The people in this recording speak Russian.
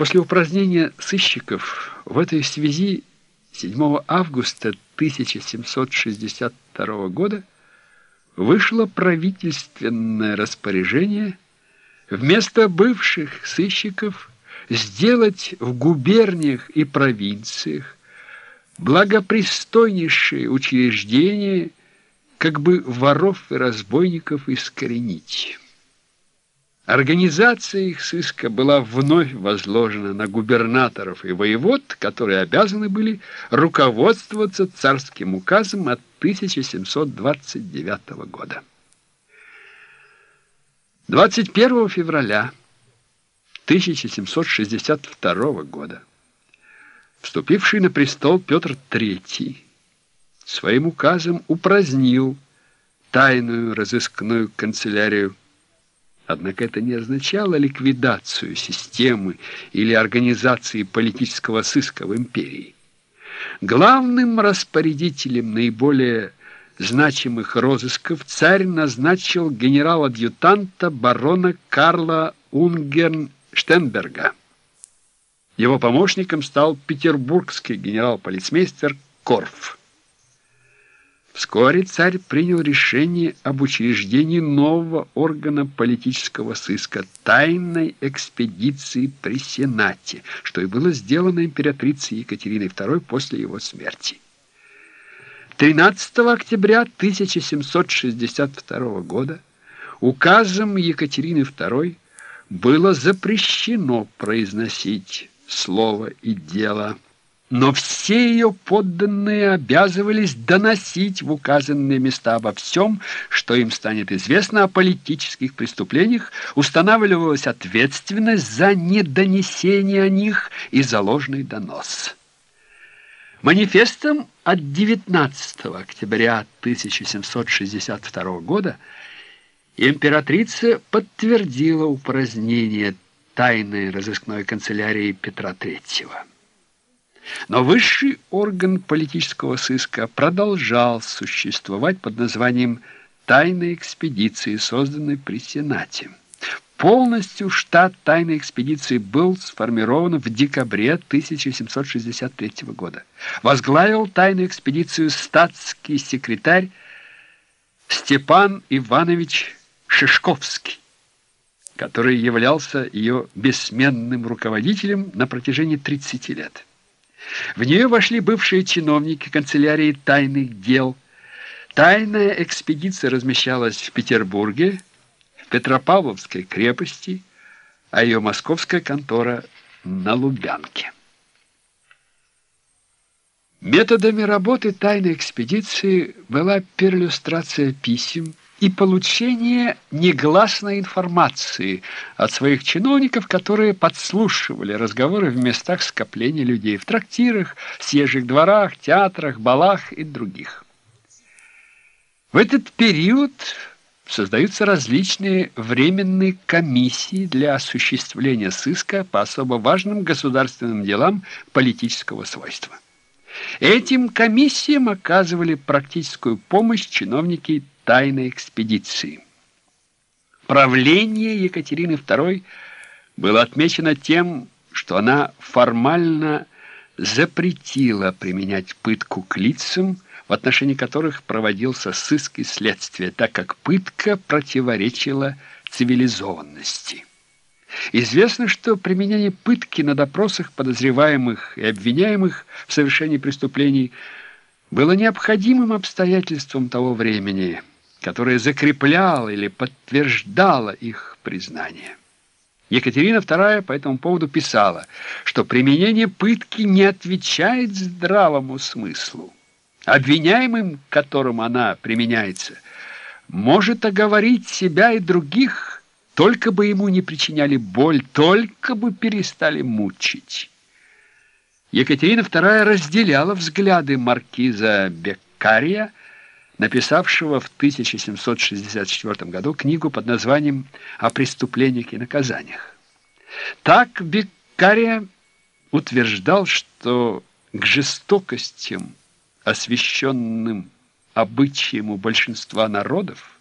После упразднения сыщиков в этой связи 7 августа 1762 года вышло правительственное распоряжение вместо бывших сыщиков сделать в губерниях и провинциях благопристойнейшие учреждения, как бы воров и разбойников искоренить. Организация их сыска была вновь возложена на губернаторов и воевод, которые обязаны были руководствоваться царским указом от 1729 года. 21 февраля 1762 года вступивший на престол Петр III своим указом упразднил тайную разыскную канцелярию Однако это не означало ликвидацию системы или организации политического сыска в империи. Главным распорядителем наиболее значимых розысков царь назначил генерал-адъютанта барона Карла Унгерн-Штенберга. Его помощником стал петербургский генерал-полицмейстер Корф. Вскоре царь принял решение об учреждении нового органа политического сыска – тайной экспедиции при Сенате, что и было сделано императрицей Екатериной II после его смерти. 13 октября 1762 года указом Екатерины II было запрещено произносить слово и дело – но все ее подданные обязывались доносить в указанные места обо всем, что им станет известно о политических преступлениях, устанавливалась ответственность за недонесение о них и за ложный донос. Манифестом от 19 октября 1762 года императрица подтвердила упразднение тайной разыскной канцелярии Петра III. Но высший орган политического сыска продолжал существовать под названием «Тайной экспедиции», созданной при Сенате. Полностью штат тайной экспедиции был сформирован в декабре 1763 года. Возглавил тайную экспедицию статский секретарь Степан Иванович Шишковский, который являлся ее бессменным руководителем на протяжении 30 лет. В нее вошли бывшие чиновники канцелярии тайных дел. Тайная экспедиция размещалась в Петербурге, в Петропавловской крепости, а ее московская контора на Лубянке. Методами работы тайной экспедиции была перлюстрация писем, и получение негласной информации от своих чиновников, которые подслушивали разговоры в местах скопления людей, в трактирах, съезжих дворах, театрах, балах и других. В этот период создаются различные временные комиссии для осуществления сыска по особо важным государственным делам политического свойства. Этим комиссиям оказывали практическую помощь чиновники тайной экспедиции. Правление Екатерины II было отмечено тем, что она формально запретила применять пытку к лицам, в отношении которых проводился сыск и следствие, так как пытка противоречила цивилизованности. Известно, что применение пытки на допросах подозреваемых и обвиняемых в совершении преступлений было необходимым обстоятельством того времени – которое закрепляло или подтверждало их признание. Екатерина II по этому поводу писала, что применение пытки не отвечает здравому смыслу. Обвиняемым, к которым она применяется, может оговорить себя и других, только бы ему не причиняли боль, только бы перестали мучить. Екатерина II разделяла взгляды маркиза Беккария, написавшего в 1764 году книгу под названием «О преступлениях и наказаниях». Так Беккария утверждал, что к жестокостям, освященным обычаем у большинства народов,